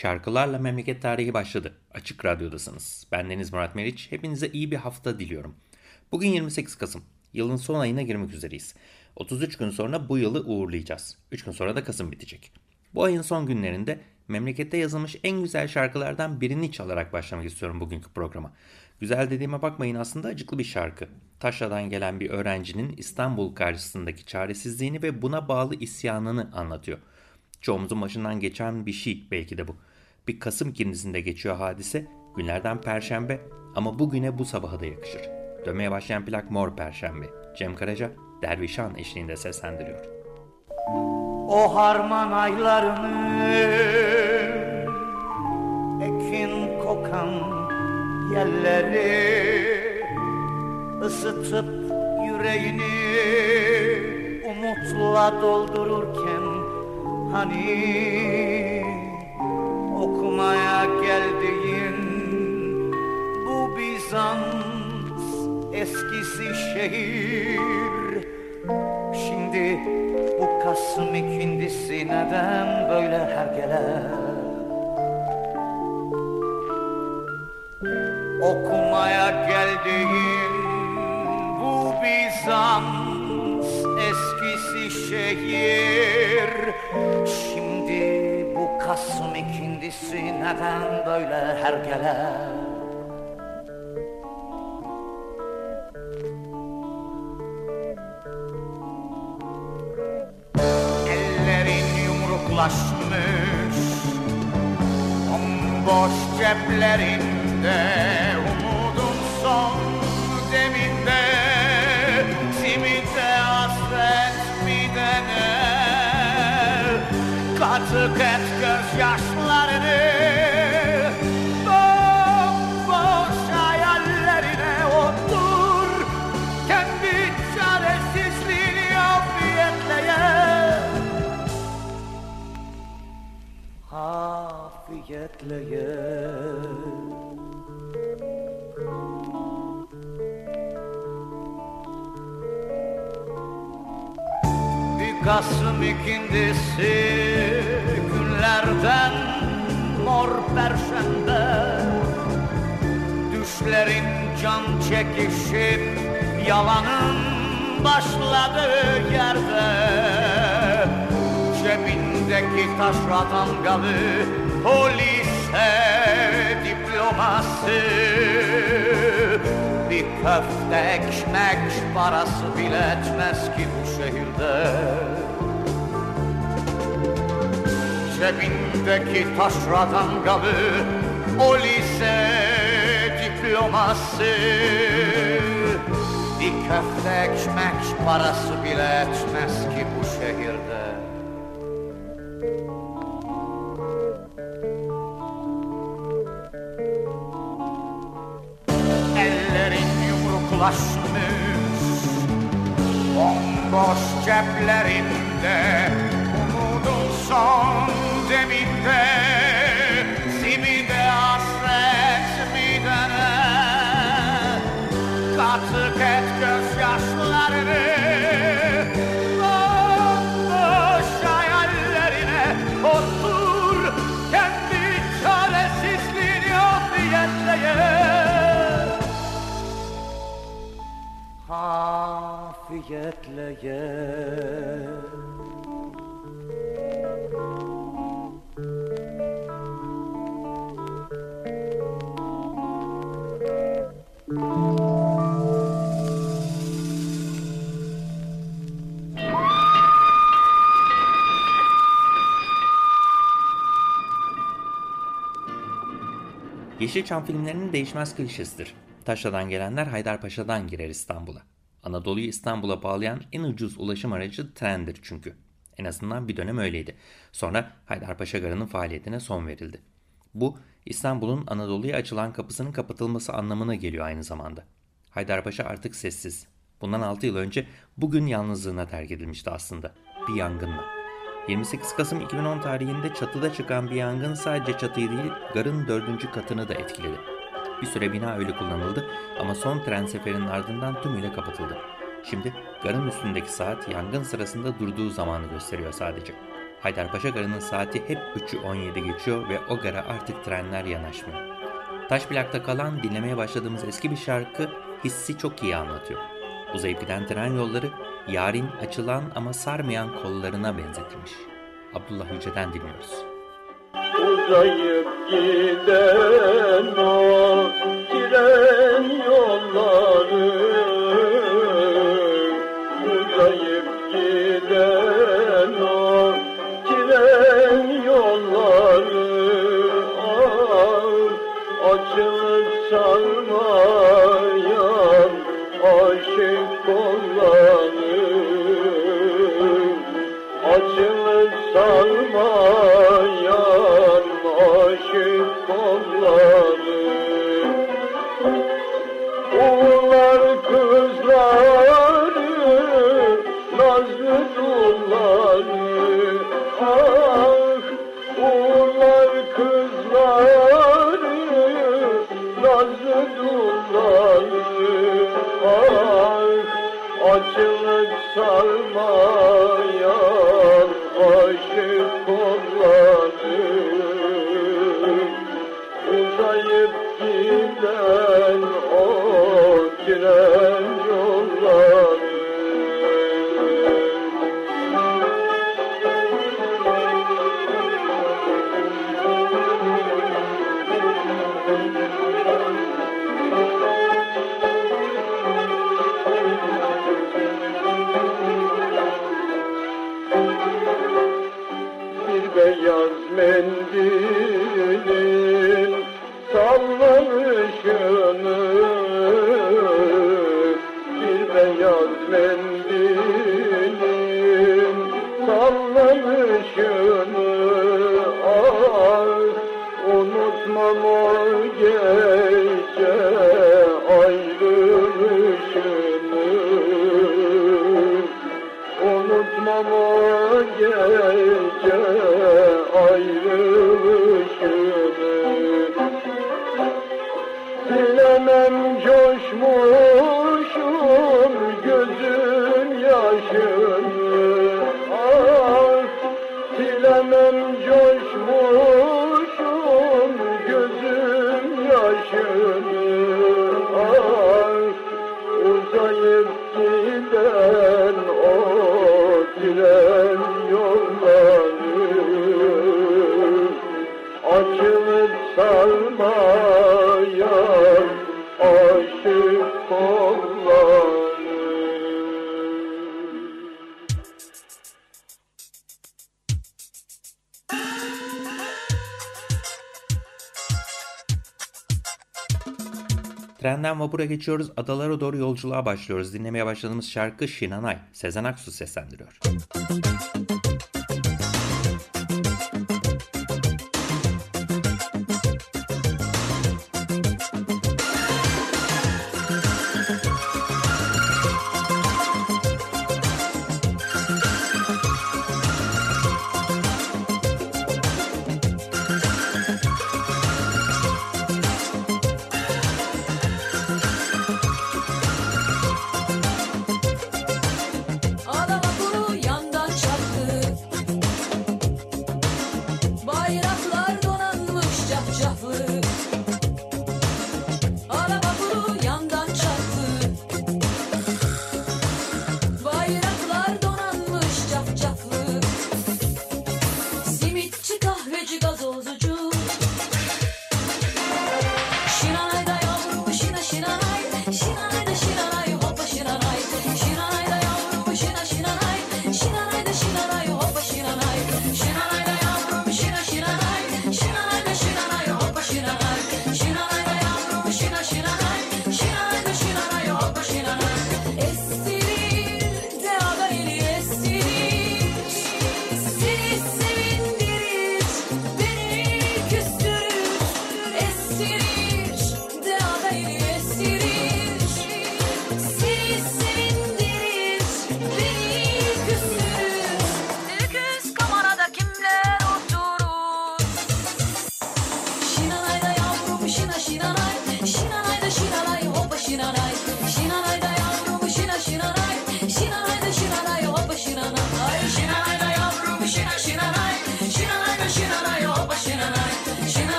Şarkılarla Memleket Tarihi başladı. Açık Radyo'dasınız. Ben Deniz Murat Meriç. Hepinize iyi bir hafta diliyorum. Bugün 28 Kasım. Yılın son ayına girmek üzereyiz. 33 gün sonra bu yılı uğurlayacağız. 3 gün sonra da Kasım bitecek. Bu ayın son günlerinde memlekette yazılmış en güzel şarkılardan birini çalarak başlamak istiyorum bugünkü programa. Güzel dediğime bakmayın aslında acıklı bir şarkı. Taşra'dan gelen bir öğrencinin İstanbul karşısındaki çaresizliğini ve buna bağlı isyanını anlatıyor. Çoğumuzun başından geçen bir şey belki de bu. Bir Kasım ikincisinde geçiyor hadise. Günlerden Perşembe ama bugüne bu sabaha da yakışır. Dönmeye başlayan plak Mor Perşembe. Cem Karaca, Dervişan eşliğinde seslendiriyor. O harman aylarını Ekin kokan yerleri ısıtıp yüreğini umutla doldururken Hani okumaya geldiğin bu Bizans eskisi şehir. Şimdi bu Kasım ikindisi neden böyle hergele Okumaya geldiğin bu Bizans eskisi şehir. Şimdi Kasım ikindisi neden böyle hergele Ellerin yumruklaşmış Bomboş ceplerinde Katık et gözyaşlarını. Bomboş hayallerine otur. Kendi çaresizliğini afiyetle ye Kasım ikindisi günlerden mor perşembe. Düşlerin can çekişip yalanın başladığı yerde. Cebindeki taşra damgalı o lise diploması Bir köfte ekmek parası bile etmez ki bu şehirde Cebindeki taşra damgalı o lise diploması. Bir köfte ekmek parası bile etmez ki bu şehirde. Ellerin yumruklaşmış Bomboş ceplerinde Umudun son deminde Yeşilçam filmlerinin değişmez klişesidir. Taşra'dan gelenler Haydarpaşa'dan girer İstanbul'a. Anadolu'yu İstanbul'a bağlayan en ucuz ulaşım aracı trendir çünkü. En azından bir dönem öyleydi. Sonra Haydarpaşa Garı'nın faaliyetine son verildi. Bu İstanbul'un Anadolu'ya açılan kapısının kapatılması anlamına geliyor aynı zamanda. Haydarpaşa artık sessiz. Bundan 6 yıl önce bugün yalnızlığına terk edilmişti aslında. Bir yangınla. 28 Kasım 2010 tarihinde çatıda çıkan bir yangın sadece çatıyı değil garın dördüncü katını da etkiledi. Bir süre bina öyle kullanıldı ama son tren seferinin ardından tümüyle kapatıldı. Şimdi garın üstündeki saat yangın sırasında durduğu zamanı gösteriyor sadece. Haydarpaşa garının saati hep 3'ü 17 geçiyor ve o gara artık trenler yanaşmıyor. Taş plakta kalan dinlemeye başladığımız eski bir şarkı hissi çok iyi anlatıyor. Uzayıp giden tren yolları yarın açılan ama sarmayan kollarına benzetilmiş. Abdullah Yüce'den dinliyoruz. Uzayıp giden o tren yolları Trenden vapura geçiyoruz, adalara doğru yolculuğa başlıyoruz. Dinlemeye başladığımız şarkı Şinanay. Sezen Aksu seslendiriyor. Ada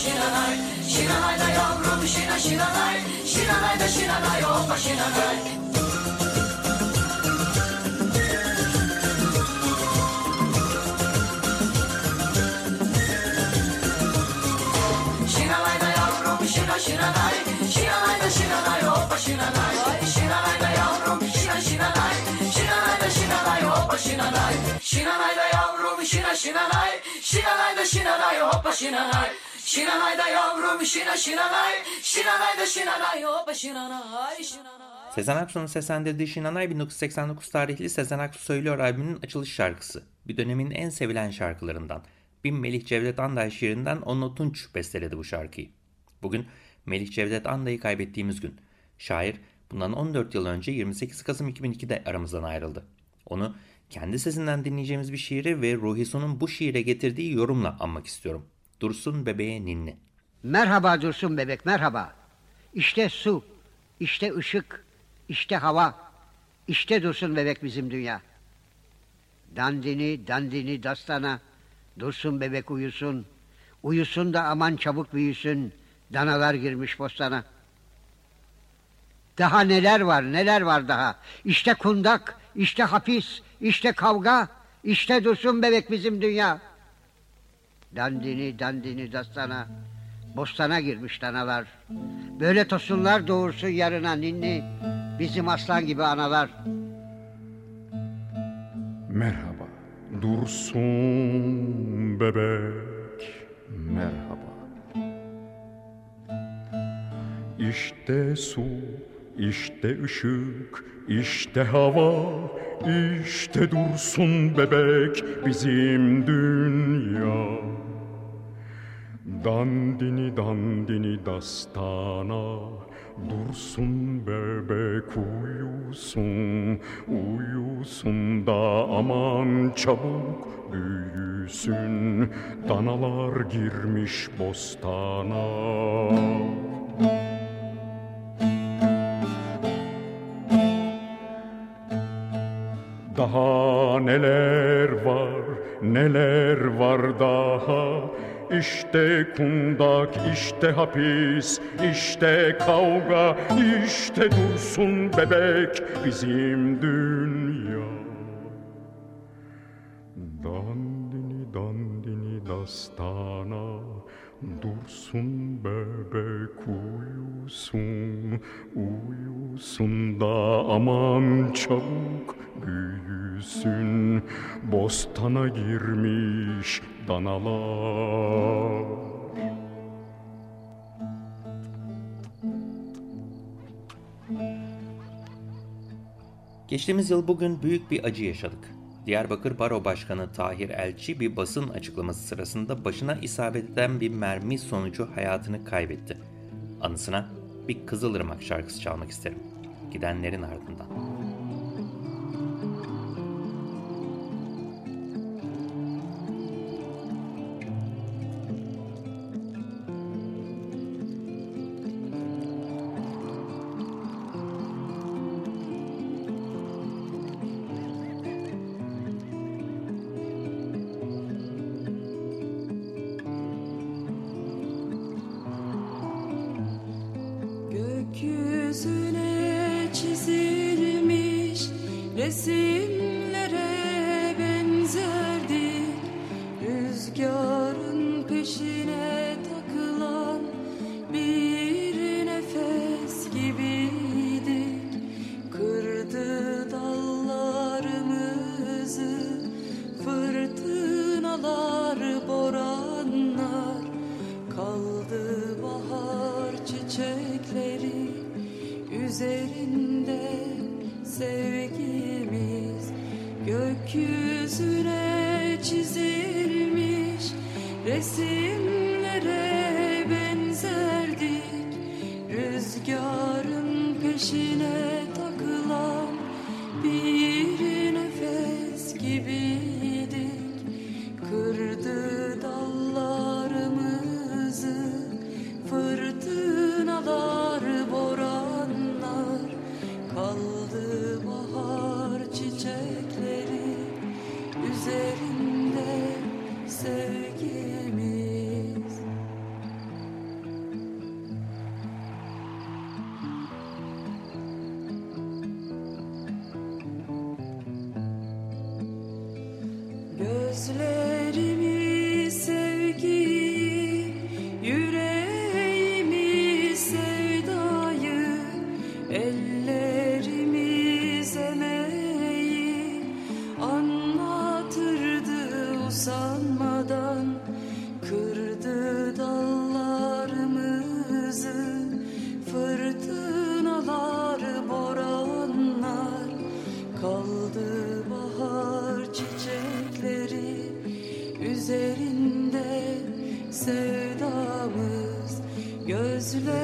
しなない。死なないだよ。苦しな死なない。死なないだ死なないおかしなない。死なないだよ。苦しな死なない。死なないだ死なないおかしなない。死なないだよ。苦しな死なない。死なないだ死なない。おかしなない。死なないだよ。死な死なない。死なないで死なないよ。や死なない。Sezen Aksu'nun seslendirdiği Şinanay 1989 tarihli Sezen Aksu Söylüyor albümünün açılış şarkısı. Bir dönemin en sevilen şarkılarından. Bin Melih Cevdet Anday şiirinden Onno Tunç besteledi bu şarkıyı. Bugün Melih Cevdet Anday'ı kaybettiğimiz gün. Şair bundan 14 yıl önce 28 Kasım 2002'de aramızdan ayrıldı. Onu kendi sesinden dinleyeceğimiz bir şiiri ve Ruhi Su'nun bu şiire getirdiği yorumla anmak istiyorum. Dursun Bebeğe Ninni. Merhaba Dursun bebek merhaba. İşte su, işte ışık, işte hava, işte Dursun bebek bizim dünya. Dandini dandini dastana, Dursun bebek uyusun, uyusun da aman çabuk büyüsün, danalar girmiş bostana. Daha neler var neler var daha. İşte kundak, işte hapis, işte kavga, işte Dursun bebek bizim dünya. Dandini dandini dastana Bostana girmiş danalar. Böyle tosunlar doğursun yarına ninni. Bizim aslan gibi analar. Merhaba. Dursun bebek. Merhaba. İşte su işte ışık işte hava işte dursun bebek bizim dünya. Dandini dandini dastana Dursun bebek uyusun Uyusun da aman çabuk büyüsün. Danalar girmiş bostana Daha neler var, neler var daha? İşte kundak, işte hapis, işte kavga İşte dursun bebek bizim dünya. Dandini dandini dastana Dursun uyusun da aman çabuk büyüsün Bostana girmiş danalar Geçtiğimiz yıl bugün büyük bir acı yaşadık. Diyarbakır Baro Başkanı Tahir Elçi bir basın açıklaması sırasında başına isabet eden bir mermi sonucu hayatını kaybetti. Anısına bir Kızılırmak şarkısı çalmak isterim. Gidenlerin ardından. Gökyüzüne çizilmiş resimlere üzerinde sevdamız gözler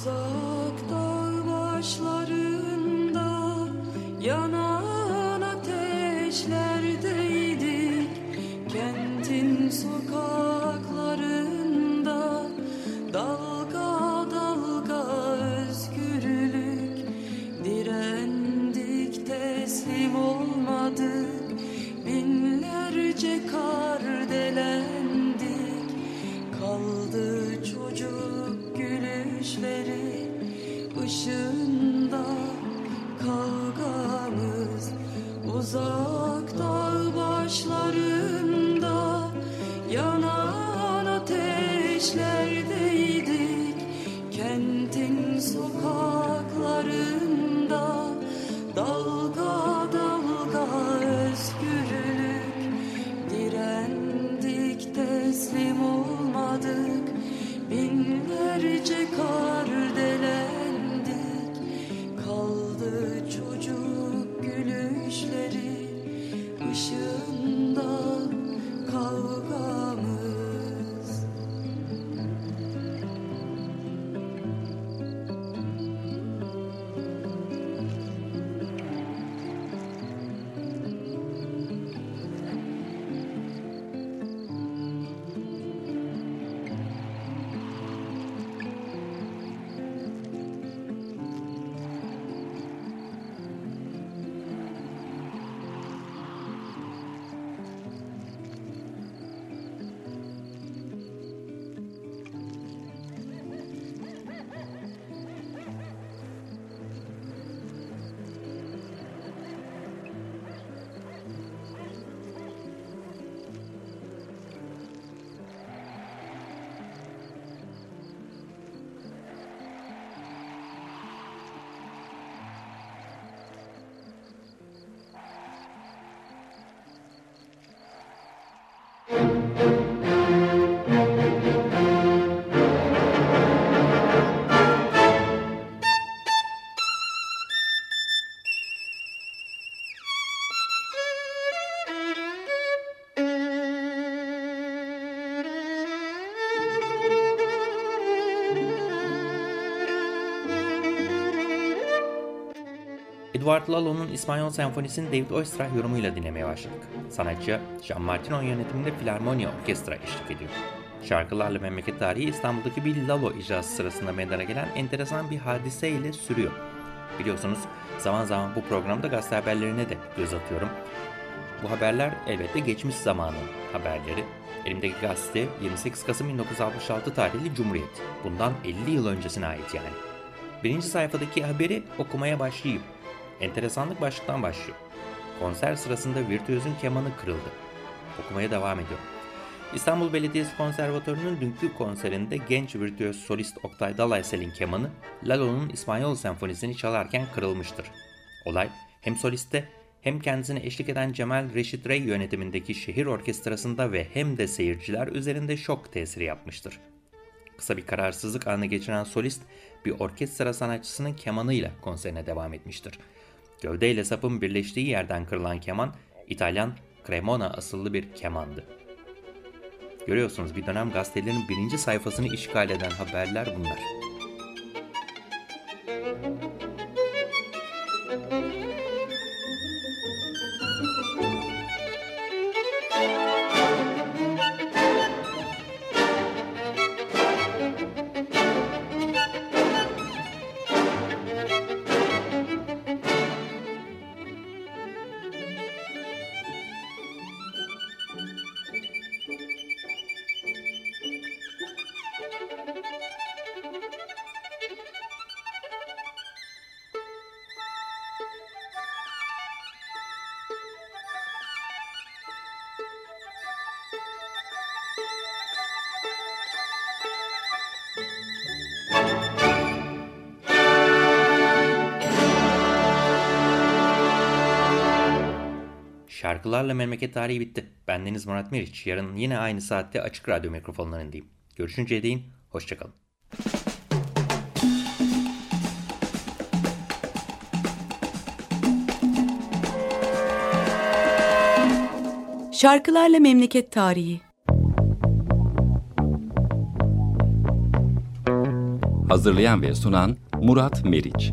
Uzak dağ başlarında yanan Edward Lalo'nun İspanyol Senfonisi'ni David Oistrakh yorumuyla dinlemeye başladık. Sanatçı, Jean Martino yönetiminde Filarmonia Orkestra eşlik ediyor. Şarkılarla memleket tarihi İstanbul'daki bir Lalo icrası sırasında meydana gelen enteresan bir hadise ile sürüyor. Biliyorsunuz zaman zaman bu programda gazete haberlerine de göz atıyorum. Bu haberler elbette geçmiş zamanın haberleri. Elimdeki gazete 28 Kasım 1966 tarihli Cumhuriyet. Bundan 50 yıl öncesine ait yani. Birinci sayfadaki haberi okumaya başlayayım. Enteresanlık başlıktan başlıyor. Konser sırasında virtüözün kemanı kırıldı. Okumaya devam ediyorum. İstanbul Belediyesi Konservatuarı'nın dünkü konserinde genç virtüöz solist Oktay Dalaysel'in kemanı Lalo'nun İspanyol Senfonisi'ni çalarken kırılmıştır. Olay hem soliste hem kendisine eşlik eden Cemal Reşit Rey yönetimindeki şehir orkestrasında ve hem de seyirciler üzerinde şok tesiri yapmıştır. Kısa bir kararsızlık anı geçiren solist bir orkestra sanatçısının kemanıyla konserine devam etmiştir. Gövde ile sapın birleştiği yerden kırılan keman İtalyan Cremona asıllı bir kemandı. Görüyorsunuz bir dönem gazetelerin birinci sayfasını işgal eden haberler bunlar. Şarkılarla memleket tarihi bitti. Bendeniz Murat Meriç. Yarın yine aynı saatte Açık Radyo mikrofonlarındayım. Görüşünceye değin, hoşçakalın. Şarkılarla Memleket Tarihi Hazırlayan ve sunan Murat Meriç.